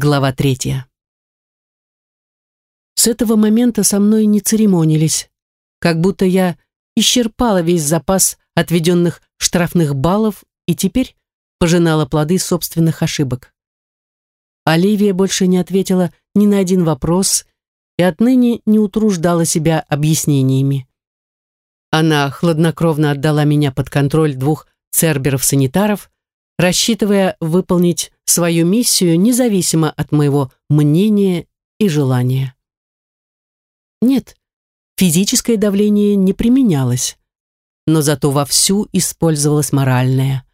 Глава третья. С этого момента со мной не церемонились, как будто я исчерпала весь запас отведенных штрафных баллов и теперь пожинала плоды собственных ошибок. Оливия больше не ответила ни на один вопрос и отныне не утруждала себя объяснениями. Она хладнокровно отдала меня под контроль двух церберов-санитаров, рассчитывая выполнить свою миссию независимо от моего мнения и желания. Нет, физическое давление не применялось, но зато вовсю использовалось моральное.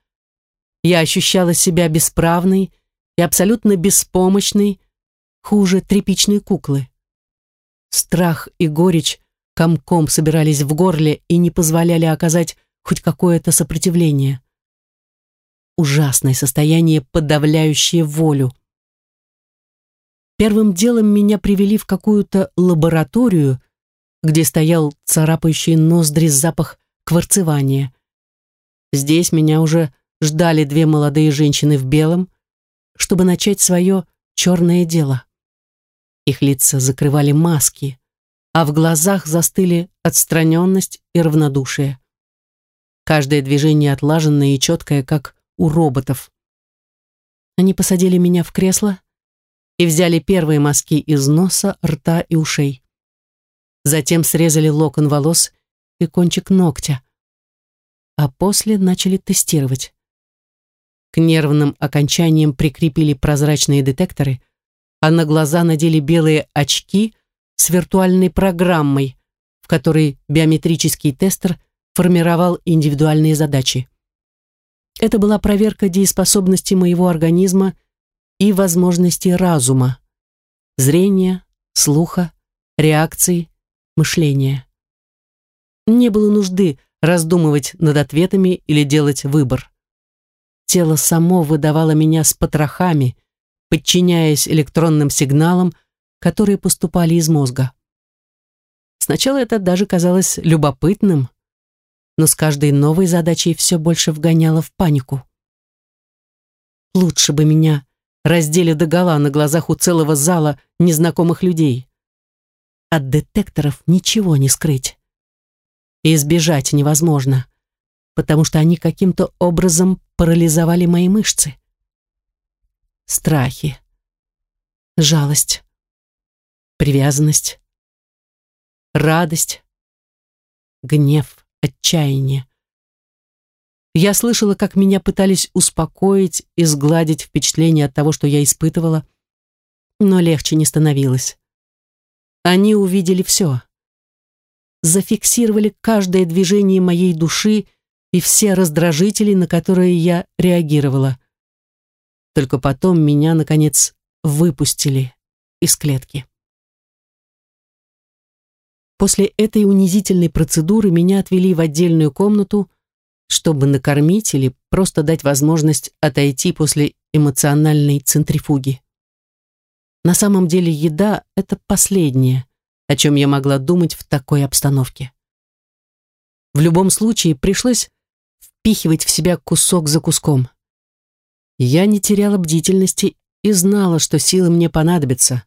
Я ощущала себя бесправной и абсолютно беспомощной, хуже тряпичной куклы. Страх и горечь комком собирались в горле и не позволяли оказать хоть какое-то сопротивление ужасное состояние, подавляющее волю. Первым делом меня привели в какую-то лабораторию, где стоял царапающий ноздри запах кварцевания. Здесь меня уже ждали две молодые женщины в белом, чтобы начать свое черное дело. Их лица закрывали маски, а в глазах застыли отстраненность и равнодушие. Каждое движение отлаженное и четкое, как у роботов. Они посадили меня в кресло и взяли первые мазки из носа, рта и ушей. Затем срезали локон волос и кончик ногтя. А после начали тестировать. К нервным окончаниям прикрепили прозрачные детекторы, а на глаза надели белые очки с виртуальной программой, в которой биометрический тестер формировал индивидуальные задачи. Это была проверка дееспособности моего организма и возможности разума, зрения, слуха, реакций, мышления. Не было нужды раздумывать над ответами или делать выбор. Тело само выдавало меня с потрохами, подчиняясь электронным сигналам, которые поступали из мозга. Сначала это даже казалось любопытным, но с каждой новой задачей все больше вгоняло в панику. Лучше бы меня раздели догола на глазах у целого зала незнакомых людей. От детекторов ничего не скрыть. И избежать невозможно, потому что они каким-то образом парализовали мои мышцы. Страхи, жалость, привязанность, радость, гнев отчаяние. Я слышала, как меня пытались успокоить и сгладить впечатление от того, что я испытывала, но легче не становилось. Они увидели все. Зафиксировали каждое движение моей души и все раздражители, на которые я реагировала. Только потом меня, наконец, выпустили из клетки. После этой унизительной процедуры меня отвели в отдельную комнату, чтобы накормить или просто дать возможность отойти после эмоциональной центрифуги. На самом деле еда — это последнее, о чем я могла думать в такой обстановке. В любом случае пришлось впихивать в себя кусок за куском. Я не теряла бдительности и знала, что силы мне понадобятся.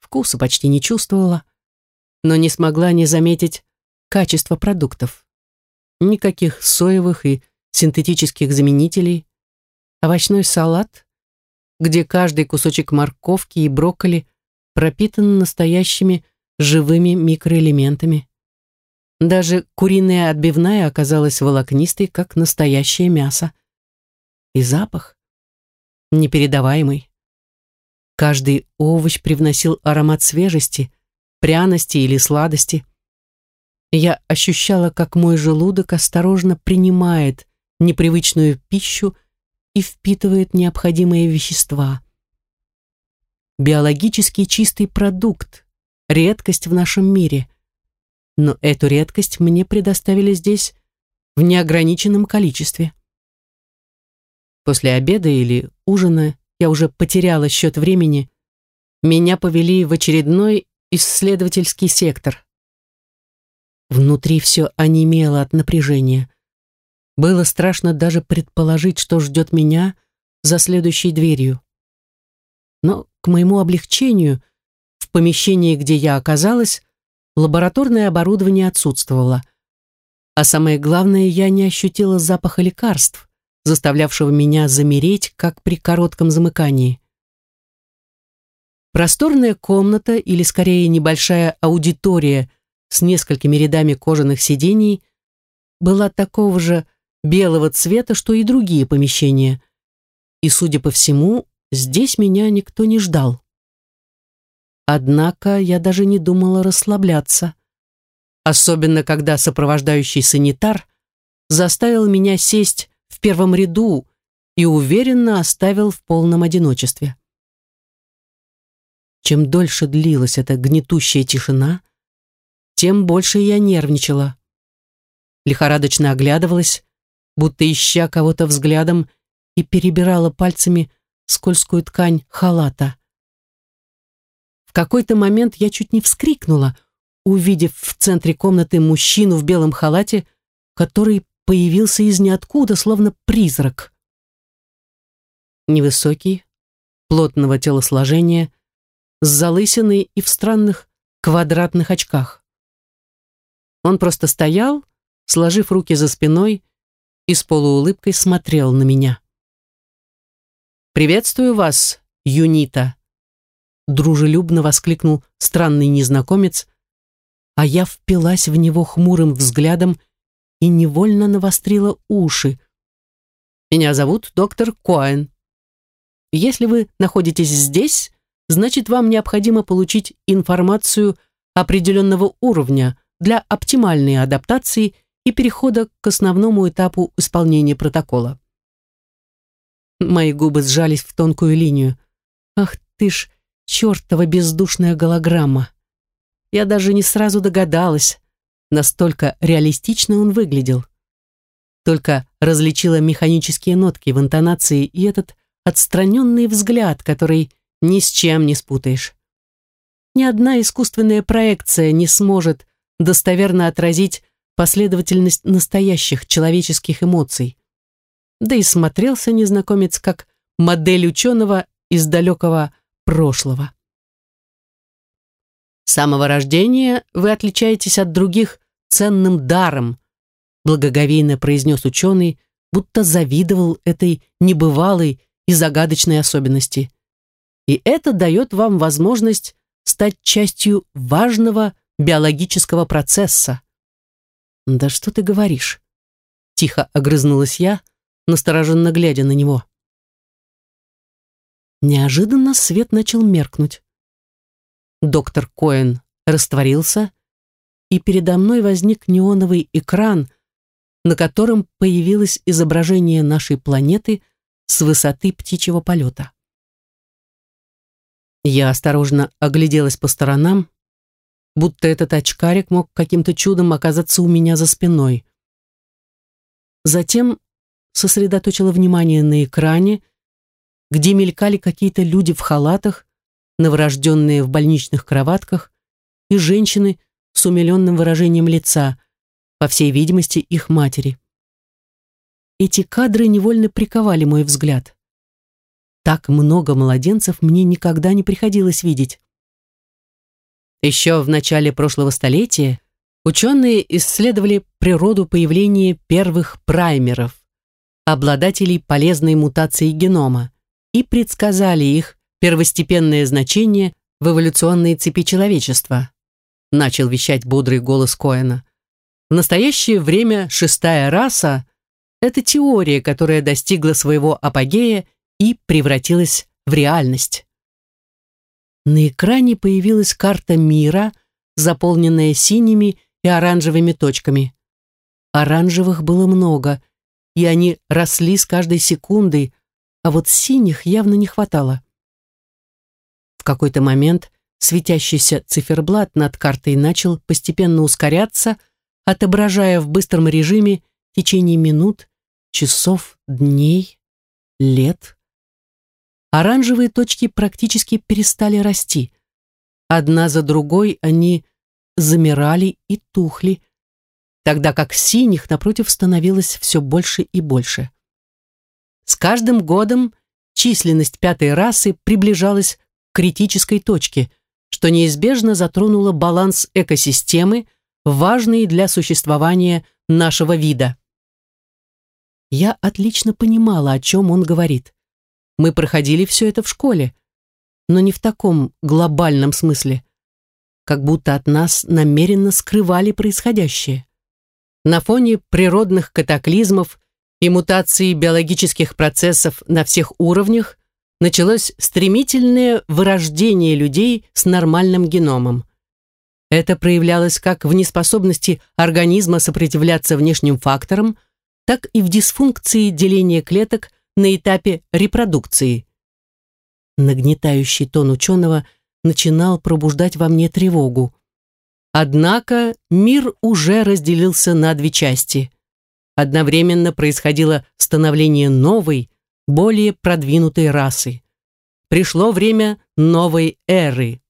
Вкуса почти не чувствовала, но не смогла не заметить качество продуктов. Никаких соевых и синтетических заменителей. Овощной салат, где каждый кусочек морковки и брокколи пропитан настоящими живыми микроэлементами. Даже куриная отбивная оказалась волокнистой, как настоящее мясо. И запах непередаваемый. Каждый овощ привносил аромат свежести, пряности или сладости. Я ощущала, как мой желудок осторожно принимает непривычную пищу и впитывает необходимые вещества. Биологически чистый продукт, редкость в нашем мире. Но эту редкость мне предоставили здесь в неограниченном количестве. После обеда или ужина я уже потеряла счет времени. Меня повели в очередной исследовательский сектор. Внутри все онемело от напряжения. Было страшно даже предположить, что ждет меня за следующей дверью. Но, к моему облегчению, в помещении, где я оказалась, лабораторное оборудование отсутствовало. А самое главное, я не ощутила запаха лекарств, заставлявшего меня замереть, как при коротком замыкании. Просторная комната, или скорее небольшая аудитория с несколькими рядами кожаных сидений, была такого же белого цвета, что и другие помещения. И, судя по всему, здесь меня никто не ждал. Однако я даже не думала расслабляться. Особенно, когда сопровождающий санитар заставил меня сесть в первом ряду и уверенно оставил в полном одиночестве. Чем дольше длилась эта гнетущая тишина, тем больше я нервничала. Лихорадочно оглядывалась, будто ища кого-то взглядом, и перебирала пальцами скользкую ткань халата. В какой-то момент я чуть не вскрикнула, увидев в центре комнаты мужчину в белом халате, который появился из ниоткуда, словно призрак. Невысокий, плотного телосложения, с залысиной и в странных квадратных очках. Он просто стоял, сложив руки за спиной, и с полуулыбкой смотрел на меня. «Приветствую вас, Юнита!» Дружелюбно воскликнул странный незнакомец, а я впилась в него хмурым взглядом и невольно навострила уши. «Меня зовут доктор Коэн. Если вы находитесь здесь, значит, вам необходимо получить информацию определенного уровня для оптимальной адаптации и перехода к основному этапу исполнения протокола. Мои губы сжались в тонкую линию. Ах ты ж, чертова бездушная голограмма. Я даже не сразу догадалась, настолько реалистично он выглядел. Только различила механические нотки в интонации и этот отстраненный взгляд, который ни с чем не спутаешь. Ни одна искусственная проекция не сможет достоверно отразить последовательность настоящих человеческих эмоций. Да и смотрелся незнакомец как модель ученого из далекого прошлого. С самого рождения вы отличаетесь от других ценным даром, благоговейно произнес ученый, будто завидовал этой небывалой и загадочной особенности. И это дает вам возможность стать частью важного биологического процесса, «Да что ты говоришь?» Тихо огрызнулась я, настороженно глядя на него. Неожиданно свет начал меркнуть. Доктор Коэн растворился, и передо мной возник неоновый экран, на котором появилось изображение нашей планеты с высоты птичьего полета. Я осторожно огляделась по сторонам, будто этот очкарик мог каким-то чудом оказаться у меня за спиной. Затем сосредоточила внимание на экране, где мелькали какие-то люди в халатах, новорожденные в больничных кроватках и женщины с умиленным выражением лица, по всей видимости, их матери. Эти кадры невольно приковали мой взгляд. Так много младенцев мне никогда не приходилось видеть. Еще в начале прошлого столетия ученые исследовали природу появления первых праймеров, обладателей полезной мутации генома, и предсказали их первостепенное значение в эволюционной цепи человечества, начал вещать бодрый голос Коэна. В настоящее время шестая раса – это теория, которая достигла своего апогея и превратилась в реальность. На экране появилась карта мира, заполненная синими и оранжевыми точками. Оранжевых было много, и они росли с каждой секундой, а вот синих явно не хватало. В какой-то момент светящийся циферблат над картой начал постепенно ускоряться, отображая в быстром режиме течение минут, часов, дней, лет оранжевые точки практически перестали расти. Одна за другой они замирали и тухли, тогда как синих, напротив, становилось все больше и больше. С каждым годом численность пятой расы приближалась к критической точке, что неизбежно затронуло баланс экосистемы, важный для существования нашего вида. Я отлично понимала, о чем он говорит. Мы проходили все это в школе, но не в таком глобальном смысле. Как будто от нас намеренно скрывали происходящее. На фоне природных катаклизмов и мутации биологических процессов на всех уровнях началось стремительное вырождение людей с нормальным геномом. Это проявлялось как в неспособности организма сопротивляться внешним факторам, так и в дисфункции деления клеток на этапе репродукции. Нагнетающий тон ученого начинал пробуждать во мне тревогу. Однако мир уже разделился на две части. Одновременно происходило становление новой, более продвинутой расы. Пришло время новой эры,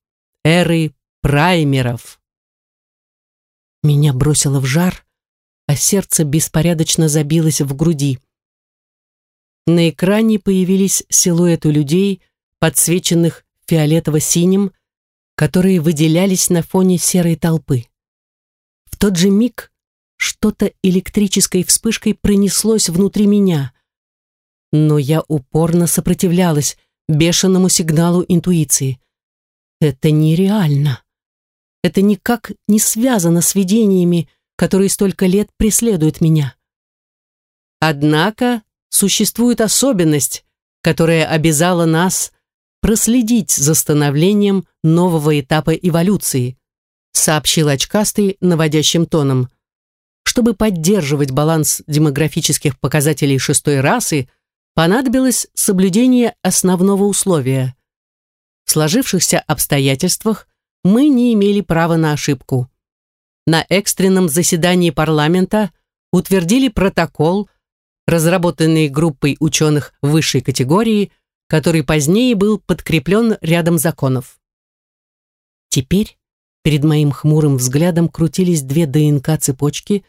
эры праймеров. Меня бросило в жар, а сердце беспорядочно забилось в груди. На экране появились силуэты людей, подсвеченных фиолетово-синим, которые выделялись на фоне серой толпы. В тот же миг что-то электрической вспышкой пронеслось внутри меня, но я упорно сопротивлялась бешеному сигналу интуиции. Это нереально. Это никак не связано с видениями, которые столько лет преследуют меня. Однако существует особенность, которая обязала нас проследить за становлением нового этапа эволюции, сообщил очкастый наводящим тоном. Чтобы поддерживать баланс демографических показателей шестой расы, понадобилось соблюдение основного условия. В сложившихся обстоятельствах мы не имели права на ошибку. На экстренном заседании парламента утвердили протокол, разработанный группой ученых высшей категории, который позднее был подкреплен рядом законов. Теперь перед моим хмурым взглядом крутились две ДНК-цепочки,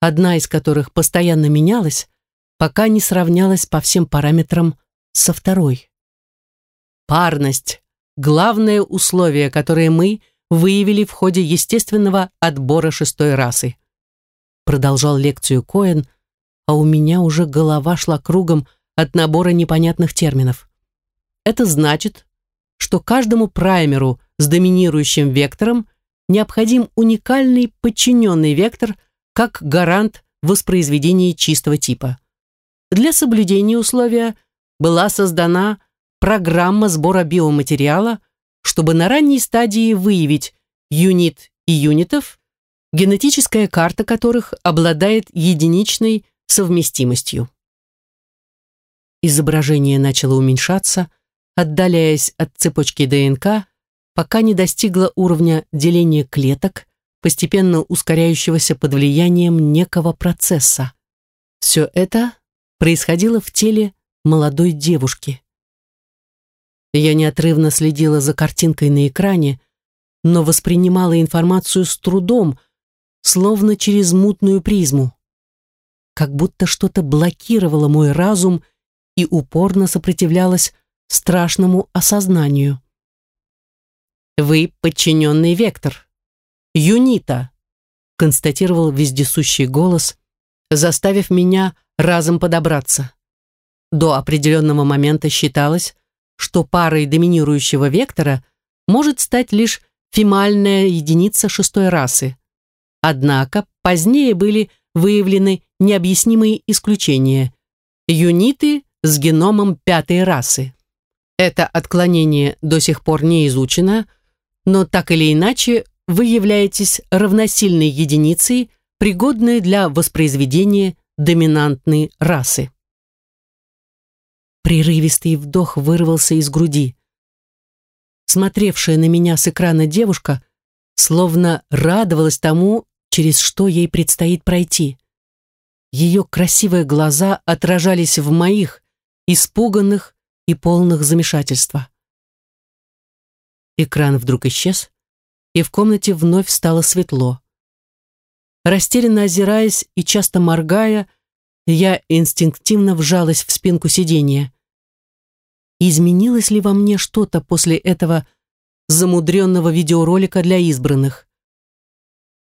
одна из которых постоянно менялась, пока не сравнялась по всем параметрам со второй. Парность главное условие, которое мы выявили в ходе естественного отбора шестой расы. Продолжал лекцию Коэн, а у меня уже голова шла кругом от набора непонятных терминов. Это значит, что каждому праймеру с доминирующим вектором необходим уникальный подчиненный вектор как гарант воспроизведения чистого типа. Для соблюдения условия была создана программа сбора биоматериала, чтобы на ранней стадии выявить юнит и юнитов, генетическая карта которых обладает единичной совместимостью. Изображение начало уменьшаться, отдаляясь от цепочки ДНК, пока не достигло уровня деления клеток, постепенно ускоряющегося под влиянием некого процесса. Все это происходило в теле молодой девушки. Я неотрывно следила за картинкой на экране, но воспринимала информацию с трудом, словно через мутную призму. Как будто что-то блокировало мой разум и упорно сопротивлялось страшному осознанию. «Вы подчиненный вектор. Юнита», констатировал вездесущий голос, заставив меня разом подобраться. До определенного момента считалось, что парой доминирующего вектора может стать лишь фемальная единица шестой расы. Однако позднее были выявлены необъяснимые исключения – юниты с геномом пятой расы. Это отклонение до сих пор не изучено, но так или иначе вы являетесь равносильной единицей, пригодной для воспроизведения доминантной расы. Прерывистый вдох вырвался из груди. Смотревшая на меня с экрана девушка словно радовалась тому, через что ей предстоит пройти. Ее красивые глаза отражались в моих, испуганных и полных замешательства. Экран вдруг исчез, и в комнате вновь стало светло. Растерянно озираясь и часто моргая, я инстинктивно вжалась в спинку сиденья. изменилось ли во мне что-то после этого замудренного видеоролика для избранных.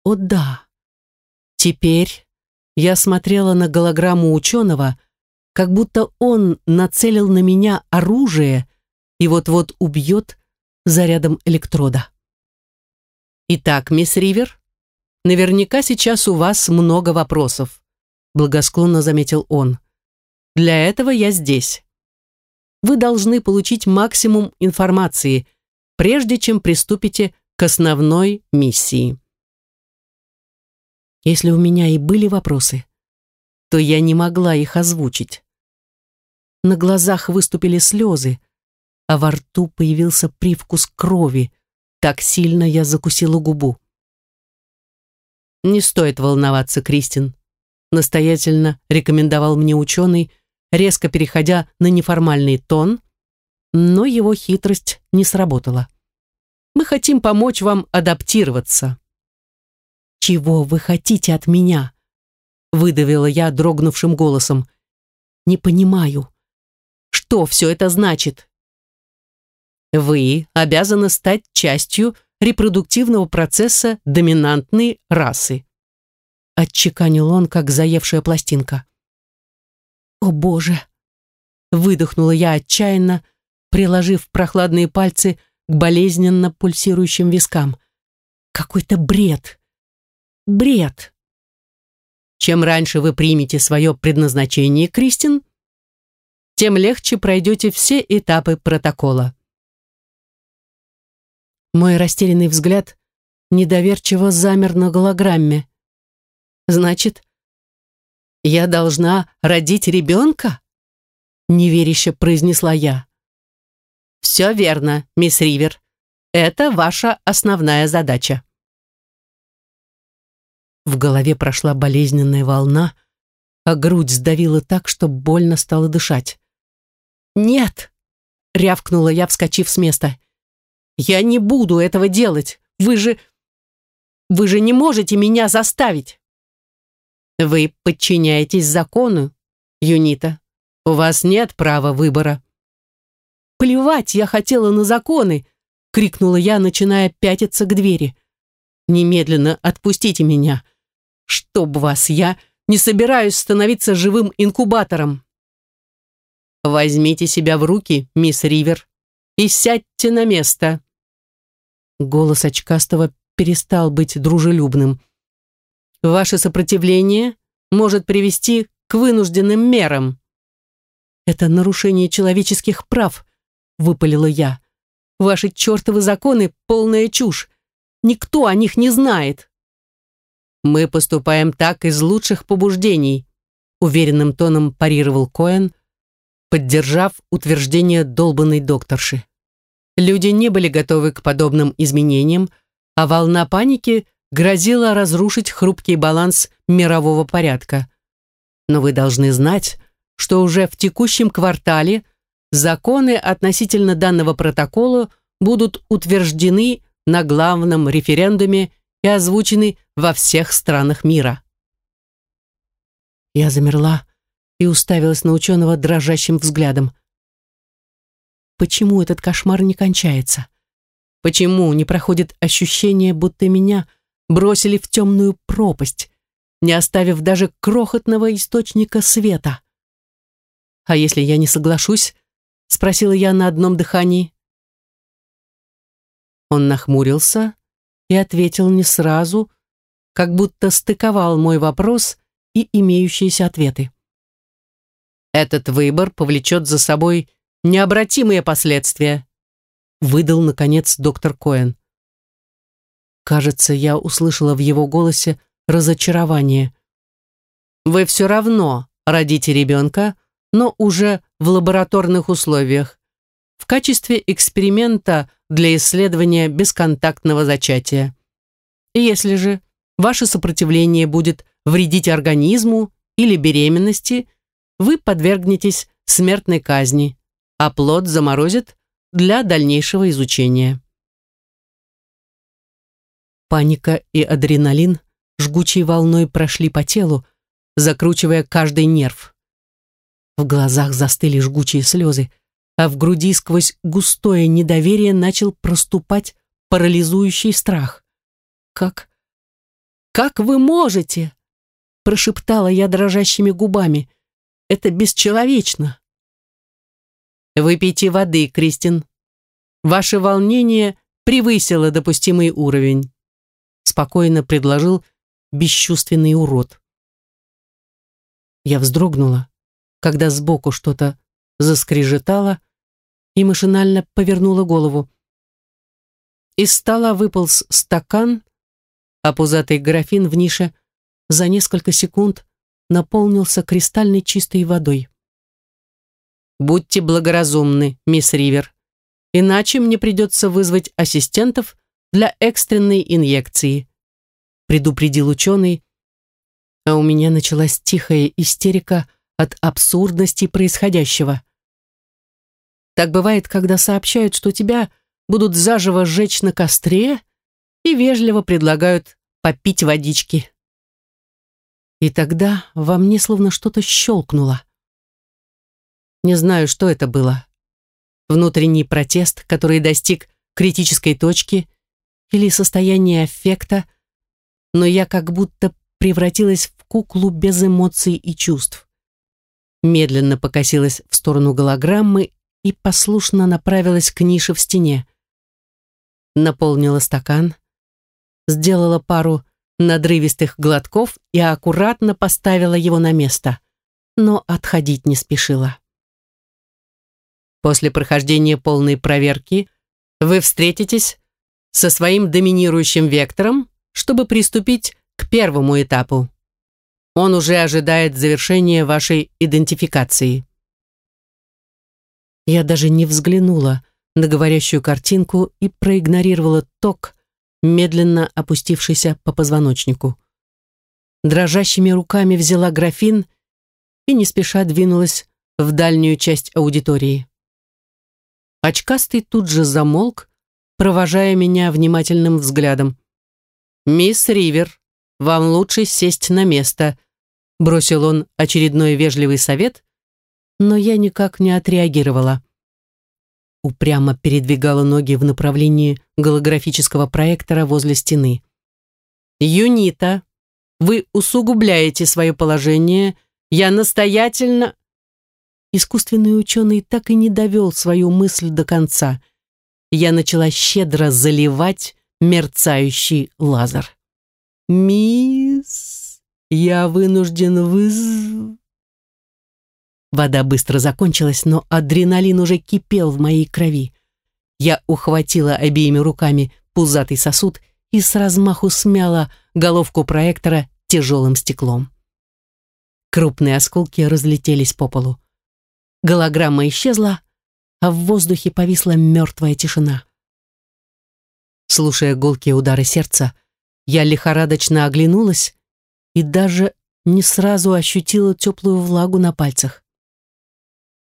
О да, теперь я смотрела на голограмму ученого, как будто он нацелил на меня оружие и вот-вот убьет зарядом электрода. Итак, мисс Ривер, наверняка сейчас у вас много вопросов, благосклонно заметил он. Для этого я здесь. Вы должны получить максимум информации, прежде чем приступите к основной миссии. Если у меня и были вопросы, то я не могла их озвучить. На глазах выступили слезы, а во рту появился привкус крови. Так сильно я закусила губу. «Не стоит волноваться, Кристин», настоятельно рекомендовал мне ученый, резко переходя на неформальный тон, но его хитрость не сработала. «Мы хотим помочь вам адаптироваться». «Чего вы хотите от меня?» выдавила я дрогнувшим голосом. «Не понимаю. Что все это значит?» «Вы обязаны стать частью репродуктивного процесса доминантной расы», отчеканил он, как заевшая пластинка. «О, Боже!» Выдохнула я отчаянно, приложив прохладные пальцы к болезненно пульсирующим вискам. «Какой-то бред! Бред!» Чем раньше вы примете свое предназначение, Кристин, тем легче пройдете все этапы протокола. Мой растерянный взгляд недоверчиво замер на голограмме. Значит, я должна родить ребенка? Неверяще произнесла я. Все верно, мисс Ривер. Это ваша основная задача. В голове прошла болезненная волна, а грудь сдавила так, что больно стало дышать. «Нет!» — рявкнула я, вскочив с места. «Я не буду этого делать! Вы же... Вы же не можете меня заставить!» «Вы подчиняетесь закону, Юнита. У вас нет права выбора». «Плевать я хотела на законы!» — крикнула я, начиная пятиться к двери. «Немедленно отпустите меня! Чтоб вас, я не собираюсь становиться живым инкубатором. Возьмите себя в руки, мисс Ривер, и сядьте на место. Голос очкастого перестал быть дружелюбным. Ваше сопротивление может привести к вынужденным мерам. Это нарушение человеческих прав, выпалила я. Ваши чертовы законы — полная чушь. Никто о них не знает. «Мы поступаем так из лучших побуждений», уверенным тоном парировал Коэн, поддержав утверждение долбанной докторши. Люди не были готовы к подобным изменениям, а волна паники грозила разрушить хрупкий баланс мирового порядка. Но вы должны знать, что уже в текущем квартале законы относительно данного протокола будут утверждены на главном референдуме и озвучены во всех странах мира. Я замерла и уставилась на ученого дрожащим взглядом. Почему этот кошмар не кончается? Почему не проходит ощущение, будто меня бросили в темную пропасть, не оставив даже крохотного источника света? А если я не соглашусь? Спросила я на одном дыхании. Он нахмурился и ответил не сразу, как будто стыковал мой вопрос и имеющиеся ответы. «Этот выбор повлечет за собой необратимые последствия», выдал, наконец, доктор Коэн. Кажется, я услышала в его голосе разочарование. «Вы все равно родите ребенка, но уже в лабораторных условиях, в качестве эксперимента для исследования бесконтактного зачатия. Если же ваше сопротивление будет вредить организму или беременности, вы подвергнетесь смертной казни, а плод заморозит для дальнейшего изучения. Паника и адреналин жгучей волной прошли по телу, закручивая каждый нерв. В глазах застыли жгучие слезы, а в груди сквозь густое недоверие начал проступать парализующий страх. «Как? Как вы можете?» прошептала я дрожащими губами. «Это бесчеловечно!» «Выпейте воды, Кристин. Ваше волнение превысило допустимый уровень», спокойно предложил бесчувственный урод. Я вздрогнула, когда сбоку что-то заскрежетало и машинально повернула голову. Из стола выполз стакан, а пузатый графин в нише за несколько секунд наполнился кристальной чистой водой. «Будьте благоразумны, мисс Ривер, иначе мне придется вызвать ассистентов для экстренной инъекции», предупредил ученый, а у меня началась тихая истерика от абсурдности происходящего. Так бывает, когда сообщают, что тебя будут заживо сжечь на костре и вежливо предлагают попить водички. И тогда во мне словно что-то щелкнуло. Не знаю, что это было. Внутренний протест, который достиг критической точки, или состояние аффекта, но я как будто превратилась в куклу без эмоций и чувств. Медленно покосилась в сторону голограммы и послушно направилась к нише в стене. Наполнила стакан, сделала пару надрывистых глотков и аккуратно поставила его на место, но отходить не спешила. После прохождения полной проверки вы встретитесь со своим доминирующим вектором, чтобы приступить к первому этапу. Он уже ожидает завершения вашей идентификации. Я даже не взглянула на говорящую картинку и проигнорировала ток, медленно опустившийся по позвоночнику. Дрожащими руками взяла графин и не спеша двинулась в дальнюю часть аудитории. Очкастый тут же замолк, провожая меня внимательным взглядом. «Мисс Ривер, вам лучше сесть на место», бросил он очередной вежливый совет, но я никак не отреагировала упрямо передвигала ноги в направлении голографического проектора возле стены. «Юнита, вы усугубляете свое положение. Я настоятельно...» Искусственный ученый так и не довел свою мысль до конца. Я начала щедро заливать мерцающий лазер. «Мисс, я вынужден выз...» Вода быстро закончилась, но адреналин уже кипел в моей крови. Я ухватила обеими руками пузатый сосуд и с размаху смяла головку проектора тяжелым стеклом. Крупные осколки разлетелись по полу. Голограмма исчезла, а в воздухе повисла мертвая тишина. Слушая гулкие удары сердца, я лихорадочно оглянулась и даже не сразу ощутила теплую влагу на пальцах.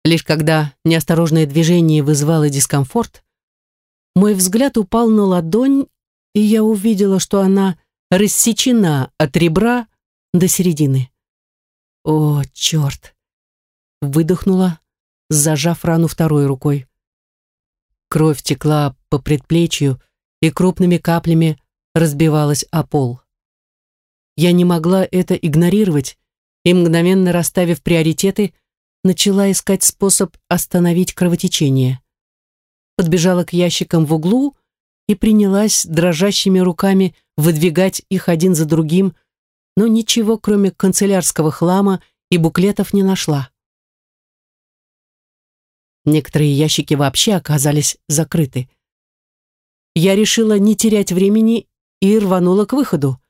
Лишь когда неосторожное движение вызвало дискомфорт, мой взгляд упал на ладонь, и я увидела, что она рассечена от ребра до середины. «О, черт!» Выдохнула, зажав рану второй рукой. Кровь текла по предплечью и крупными каплями разбивалась о пол. Я не могла это игнорировать и, мгновенно расставив приоритеты, начала искать способ остановить кровотечение. Подбежала к ящикам в углу и принялась дрожащими руками выдвигать их один за другим, но ничего, кроме канцелярского хлама и буклетов, не нашла. Некоторые ящики вообще оказались закрыты. Я решила не терять времени и рванула к выходу.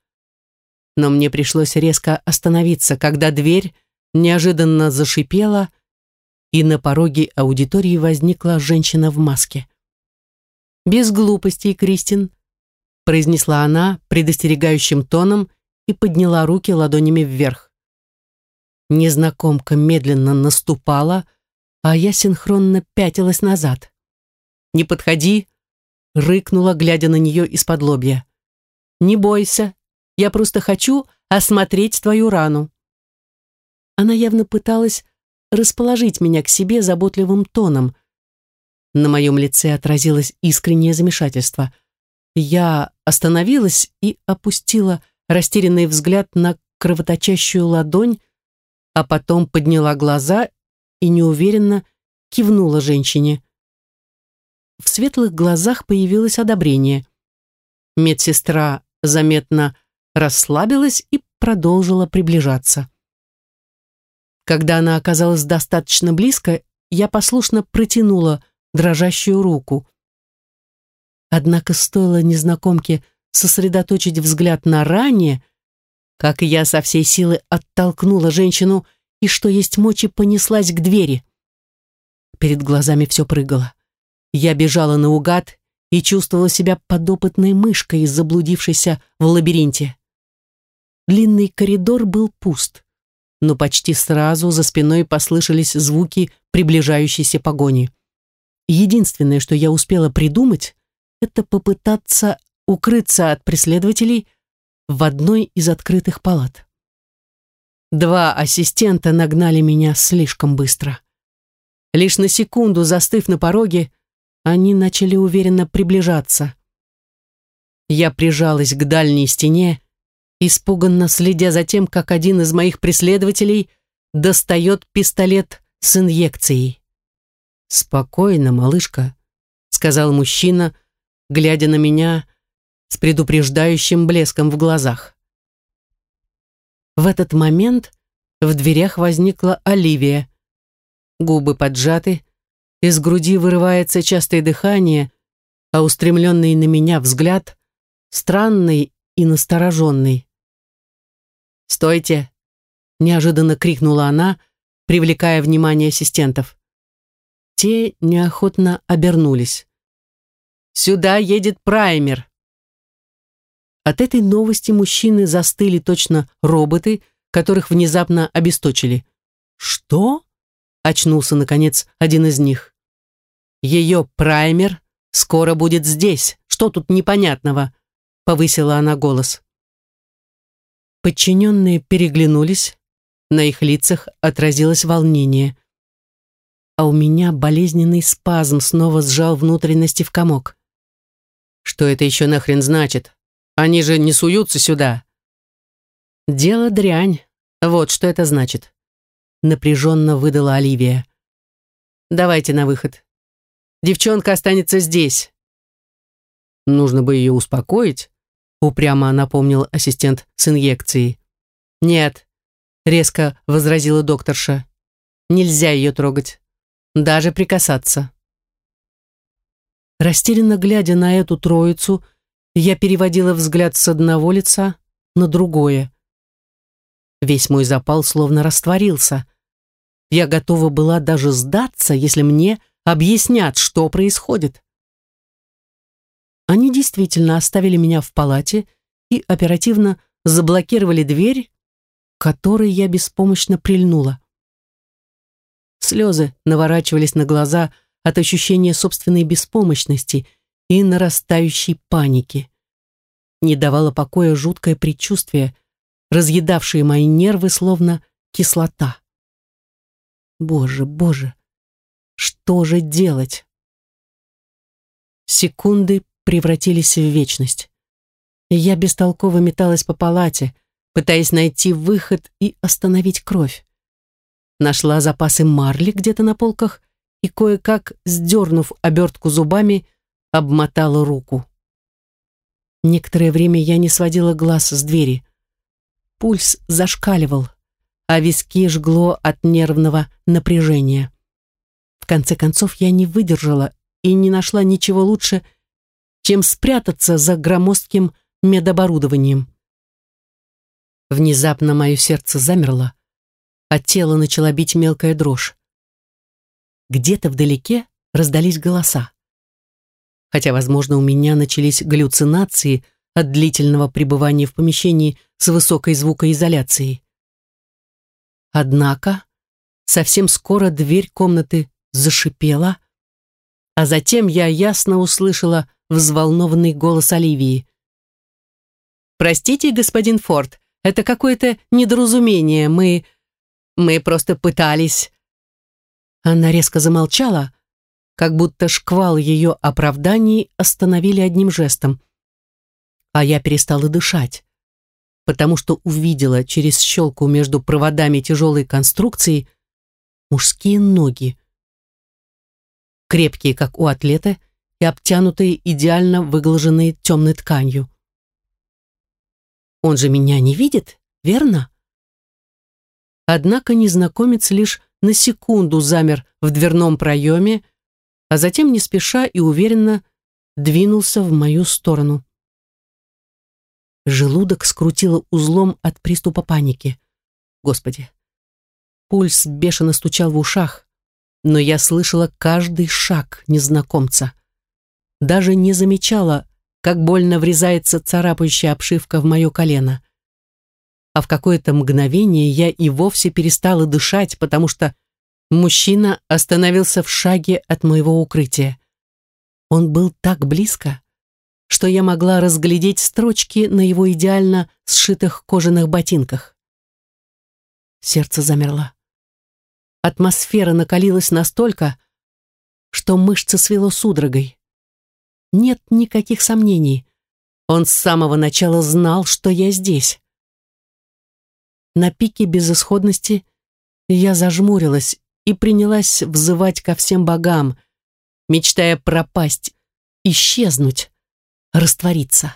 Но мне пришлось резко остановиться, когда дверь неожиданно зашипела, и на пороге аудитории возникла женщина в маске. «Без глупостей, Кристин», произнесла она предостерегающим тоном и подняла руки ладонями вверх. Незнакомка медленно наступала, а я синхронно пятилась назад. «Не подходи!» — рыкнула, глядя на нее из-под лобья. «Не бойся, я просто хочу осмотреть твою рану». Она явно пыталась расположить меня к себе заботливым тоном, На моем лице отразилось искреннее замешательство. Я остановилась и опустила растерянный взгляд на кровоточащую ладонь, а потом подняла глаза и неуверенно кивнула женщине. В светлых глазах появилось одобрение. Медсестра заметно расслабилась и продолжила приближаться. Когда она оказалась достаточно близко, я послушно протянула дрожащую руку. Однако стоило незнакомке сосредоточить взгляд на ране, как я со всей силы оттолкнула женщину и, что есть мочи, понеслась к двери. Перед глазами все прыгало. Я бежала наугад и чувствовала себя подопытной мышкой, заблудившейся в лабиринте. Длинный коридор был пуст, но почти сразу за спиной послышались звуки приближающейся погони. Единственное, что я успела придумать, это попытаться укрыться от преследователей в одной из открытых палат. Два ассистента нагнали меня слишком быстро. Лишь на секунду застыв на пороге, они начали уверенно приближаться. Я прижалась к дальней стене, испуганно следя за тем, как один из моих преследователей достает пистолет с инъекцией. «Спокойно, малышка», — сказал мужчина, глядя на меня с предупреждающим блеском в глазах. В этот момент в дверях возникла Оливия. Губы поджаты, из груди вырывается частое дыхание, а устремленный на меня взгляд странный и настороженный. «Стойте!» — неожиданно крикнула она, привлекая внимание ассистентов. Те неохотно обернулись. «Сюда едет праймер!» От этой новости мужчины застыли точно роботы, которых внезапно обесточили. «Что?» — очнулся, наконец, один из них. «Ее праймер скоро будет здесь. Что тут непонятного?» — повысила она голос. Подчиненные переглянулись. На их лицах отразилось волнение а у меня болезненный спазм снова сжал внутренности в комок. Что это еще нахрен значит? Они же не суются сюда. Дело дрянь. Вот что это значит. Напряженно выдала Оливия. Давайте на выход. Девчонка останется здесь. Нужно бы ее успокоить, упрямо напомнил ассистент с инъекцией. Нет, резко возразила докторша. Нельзя ее трогать даже прикасаться. Растерянно глядя на эту троицу, я переводила взгляд с одного лица на другое. Весь мой запал словно растворился. Я готова была даже сдаться, если мне объяснят, что происходит. Они действительно оставили меня в палате и оперативно заблокировали дверь, которой я беспомощно прильнула. Слезы наворачивались на глаза от ощущения собственной беспомощности и нарастающей паники. Не давало покоя жуткое предчувствие, разъедавшее мои нервы словно кислота. Боже, боже, что же делать? Секунды превратились в вечность. Я бестолково металась по палате, пытаясь найти выход и остановить кровь нашла запасы марли где-то на полках и кое-как, сдернув обертку зубами, обмотала руку. Некоторое время я не сводила глаз с двери. Пульс зашкаливал, а виски жгло от нервного напряжения. В конце концов я не выдержала и не нашла ничего лучше, чем спрятаться за громоздким медоборудованием. Внезапно мое сердце замерло, а тело начала бить мелкая дрожь. Где-то вдалеке раздались голоса. Хотя, возможно, у меня начались галлюцинации от длительного пребывания в помещении с высокой звукоизоляцией. Однако, совсем скоро дверь комнаты зашипела, а затем я ясно услышала взволнованный голос Оливии. «Простите, господин Форд, это какое-то недоразумение. Мы...» Мы просто пытались...» Она резко замолчала, как будто шквал ее оправданий остановили одним жестом. А я перестала дышать, потому что увидела через щелку между проводами тяжелой конструкции мужские ноги. Крепкие, как у атлета, и обтянутые идеально выглаженной темной тканью. Он же меня не видит, верно? Однако незнакомец лишь на секунду замер в дверном проеме, а затем не спеша и уверенно двинулся в мою сторону. Желудок скрутило узлом от приступа паники. Господи. Пульс бешено стучал в ушах, но я слышала каждый шаг незнакомца. Даже не замечала, как больно врезается царапающая обшивка в мое колено. А в какое-то мгновение я и вовсе перестала дышать, потому что мужчина остановился в шаге от моего укрытия. Он был так близко, что я могла разглядеть строчки на его идеально сшитых кожаных ботинках. Сердце замерло. Атмосфера накалилась настолько, что мышцы свело судорогой. Нет никаких сомнений. Он с самого начала знал, что я здесь. На пике безысходности я зажмурилась и принялась взывать ко всем богам, мечтая пропасть, исчезнуть, раствориться.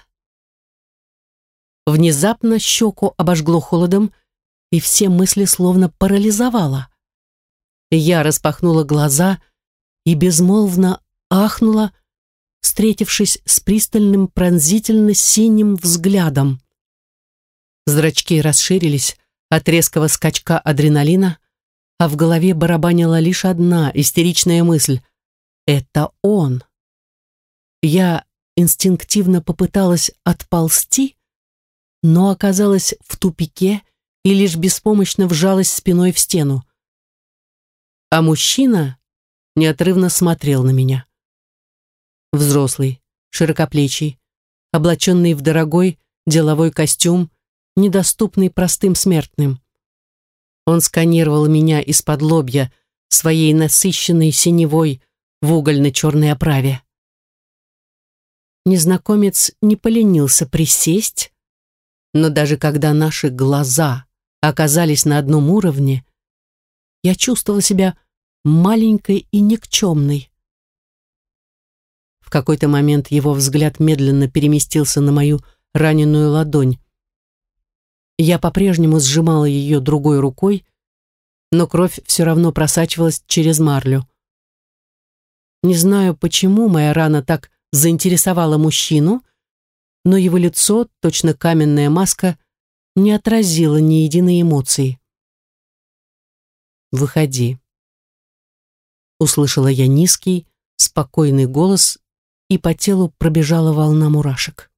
Внезапно щеку обожгло холодом, и все мысли словно парализовало. Я распахнула глаза и безмолвно ахнула, встретившись с пристальным пронзительно-синим взглядом. Зрачки расширились от резкого скачка адреналина, а в голове барабанила лишь одна истеричная мысль — это он. Я инстинктивно попыталась отползти, но оказалась в тупике и лишь беспомощно вжалась спиной в стену. А мужчина неотрывно смотрел на меня. Взрослый, широкоплечий, облаченный в дорогой деловой костюм, недоступный простым смертным. Он сканировал меня из-под лобья своей насыщенной синевой в угольно-черной оправе. Незнакомец не поленился присесть, но даже когда наши глаза оказались на одном уровне, я чувствовала себя маленькой и никчемной какой-то момент его взгляд медленно переместился на мою раненую ладонь. Я по-прежнему сжимала ее другой рукой, но кровь все равно просачивалась через марлю. Не знаю, почему моя рана так заинтересовала мужчину, но его лицо, точно каменная маска, не отразило ни единой эмоции. «Выходи», — услышала я низкий, спокойный голос и по телу пробежала волна мурашек.